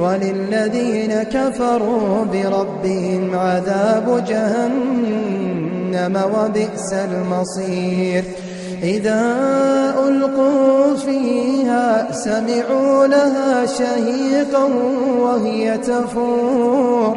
وللذين كفروا بربهم عذاب جهنم وبئس المصير. إذا ألقوا فيها سمعوا لها شهيقا وهي تفور.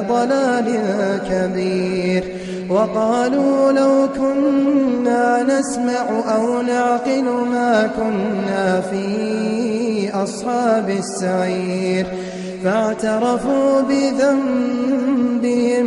ضلال كبير. وقالوا لو كنا نسمع أو نعقل ما كنا في أصحاب السعير. فاعترفوا بذنبهم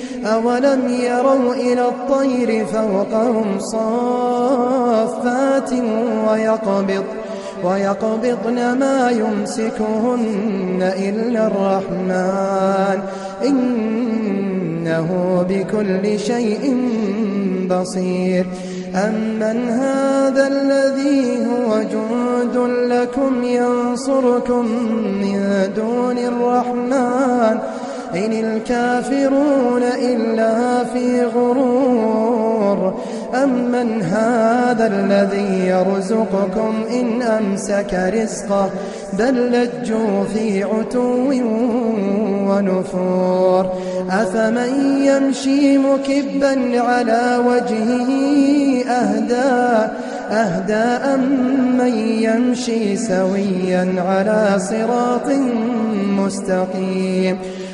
أولم يروا إلى الطير فوقهم صافات ويقبض ويقبضن ما يمسكهن إلا الرحمن. إنه بكل شيء بصير. أمن هذا الذي هو جند لكم ينصركم من دون الرحمن. إن الكافرون إلا في غرور. أمن هذا الذي يرزقكم إن أمسك رزقه بل لجوا في عتو ونفور. أفمن يمشي مكبا على وجهه أهدى أهدى أمن يمشي سويا على صراط مستقيم.